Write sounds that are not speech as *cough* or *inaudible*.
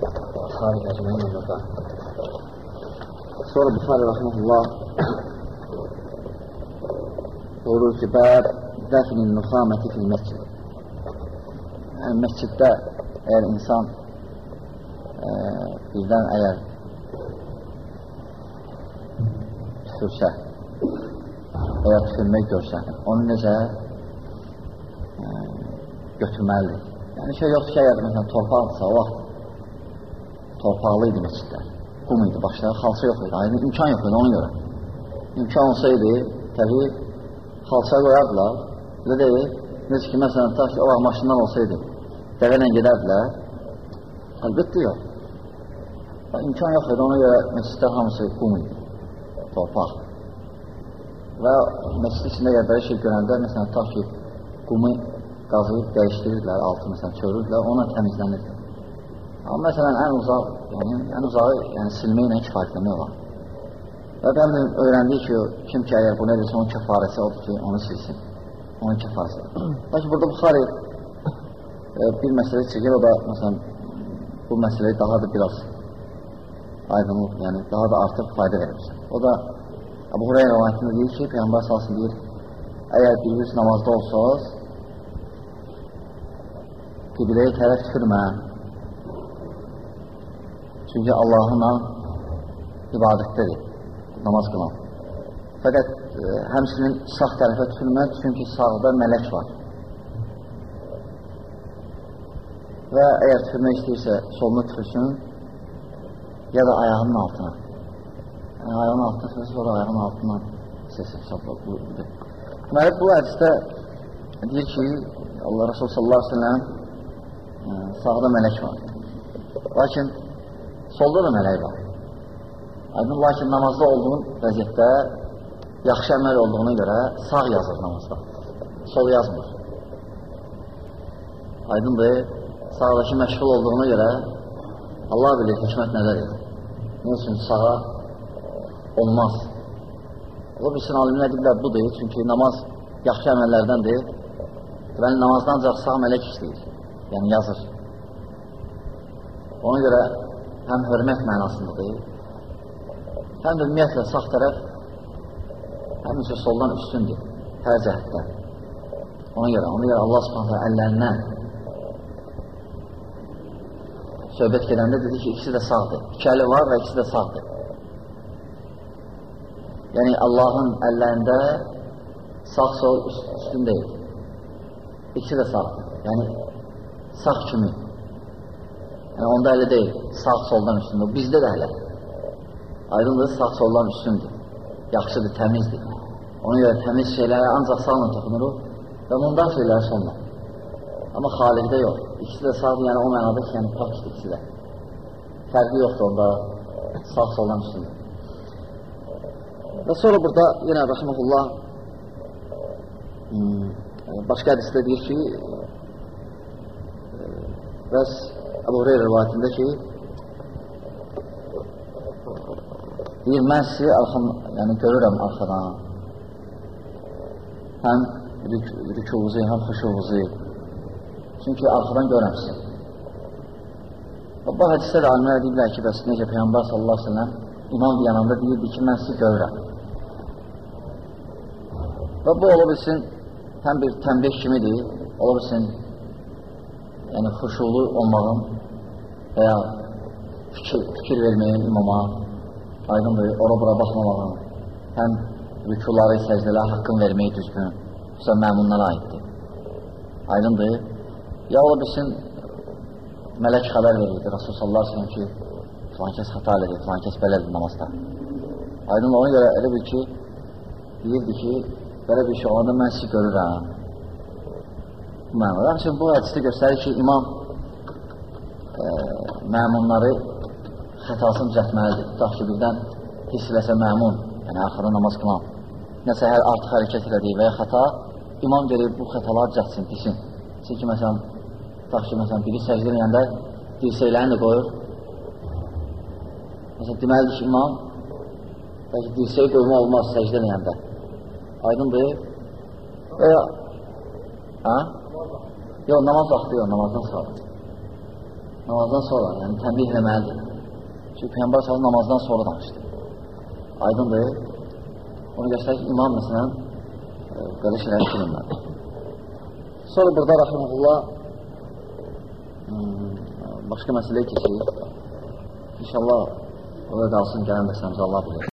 Buxari əcməyin burada. Sonra Buxari rəhməhullah buyurur ki, bəb dəfnin nuxaməti fil məscid. Yəni, məsciddə əgər insan e, birdən əgər tüfürsə, veya tüfürmək görsə, onu necə e, götürməlidir. Yəni, şey yoxdur ki, əgər məsələn, torpaqdırsa, o vaxt torpaqlı idi məscidlər. Qum idi başları, xalça yox idi. Aydın imkan yox idi ona görə. İmkan olsaydı, təbii xalça qoyardılar. Belə deyil. Necə ki, məsələn, ta ki, o vaxt maşından olsaydı, dəvə ilə gedərdilər. Əlbəttə yox. İmkan yox idi, ona görə məscidlər hamısı qum idi, torpaq. Və məscid içində belə şey görəndə, məsələn, ta ki, qumu qazıyıb dəyişdirirdilər, altı məsələn, çörürdülər, ona təmizlənirdi. Amma məsələn, ən uzaq, yəni, ən uzağı yəni, silməklə kifayətlənmək olar. Və ben de öğrendik ki, kim ki eğer bu nedirse onun kefaresi odur ki onu silsin. Onun kefaresi. Lakin *clears throat* burada Bukhari e, bir mesele çeker, o da mesela bu meseleyi daha da biraz aydınlık, yani daha da artık fayda verir. O da Abu Hureyre rivayetinde diyor ki, Peygamber salsın diyor, eğer biriniz namazda olsanız, kıbleye tərəf tükürmə. Çünki Allahına ibadətdədir, namaz qılan. Fəqət e, həmsinin sağ tərəfə tükürmək, çünki sağda mələk var. Və əgər tükürmək istəyirsə, solunu tükürsün, ya da ayağının altına. Yəni, ayağının altına tükürsün, sonra ayağının altından səsə çapla. Bu, bu, Deməli, bu hədisdə deyir ki, Allah Resulü sallallahu aleyhi ve sellem sağda mələk var. Lakin solda da mələk var. Aydın, lakin namazda olduğun vəziyyətdə yaxşı əməl olduğuna görə sağ yazır namazda. Sol yazmır. Aydındır, sağdakı məşğul olduğuna görə Allah bilir hikmət nədədir. Nə üçün sağa olmaz. Ola bilsin, alimlər deyirlər, budur. Çünki namaz yaxşı əməllərdəndir. Deməli, namazdan ancaq sağ mələk istəyir. Yəni, yazır. Ona görə həm hörmət mənasındadır, həm də ümumiyyətlə sağ tərəf həmişə soldan üstündür, hər cəhətdə. Ona görə, ona görə Allah subhanətə əllərindən söhbət gedəndə dedi ki, ikisi də sağdır. İki əli var və ikisi də sağdır. Yəni, Allahın əllərində sağ-sol üstün deyil. İkisi də sağdır. Yəni, sağ kimi. Yəni, onda əli deyil, sağ-soldan üstündür. Bizdə də hələ. Aydındır, sağ-soldan üstündür. Yaxşıdır, təmizdir. Ona görə təmiz şeylərə ancaq sağla toxunuruq və bundan şeyləri sonla. Amma xalikdə yox. İkisi də sağdır, yəni o mənada ki, yəni pakdır ikisi də. Fərqi yoxdur onda sağ-soldan üstündür. Və sonra burada yenə Rəhməhullah hmm, başqa hədisdə deyir ki bəs Əbu Hureyra rivayətində ki deyir, mən sizi arxam, yəni görürəm arxadan. Həm rük rükuvuzu, həm xuşuvuzu çünki arxadan görürəm sizi. Bu hədisdə də alimlər deyirlər ki, bəs necə Peyyambar sallallahu aleyhi ve sellem imam yanında deyirdi ki, mən sizi görürəm. Və bu ola bilsin həm bir tənbih kimidir, ola bilsin yəni xuşulu olmağın və ya fikir, fikir verməyin imama, aydındır, ora-bura baxmamağın, həm rükuları, səcdələr haqqın verməyi düzgün, xüsusən məmunlara aiddir. Aydındır, ya ola bilsin, mələk xəbər verirdi, Rasul ve sellem ki, filan kəs xəta edir, filan kəs belədir namazda. Aydındır, ona görə elə bil ki, deyirdi ki, belə bir şey olanda mən sizi görürəm. Mənada. Həmçin, bu hədisdə göstərir ki, imam e, məmunları xətasını düzətməlidir. Tutaq ki, birdən hiss eləsə məmun, yəni axırda namaz qılan, nəsə hər artıq hərəkət elədiyi və ya xəta, imam gelir bu xətaları düzətsin, desin. Çünki, məsələn, tutaq ki, məsələn, biri səcdə eləyəndə dirsəklərini də qoyur. Məsələn, deməlidir ki, imam, bəlkə dirsəyi qoyma olmaz səcdə eləyəndə. Aydındır. Və ya, hə? Yox, namaz vaxtı yox, namazdan sonra. namazdan sonra, yəni tənbih eləməlidir. Çünki Peyyambar sallallahu namazdan sonra danışdı. Aydındır. Onu göstərir ki, imam məsələn, belə şeyləri bilmirlər. Sonra burada Rəximullah başqa məsələyə keçir. İnşallah o da qalsın gələn dərsəmizə Allah bilir.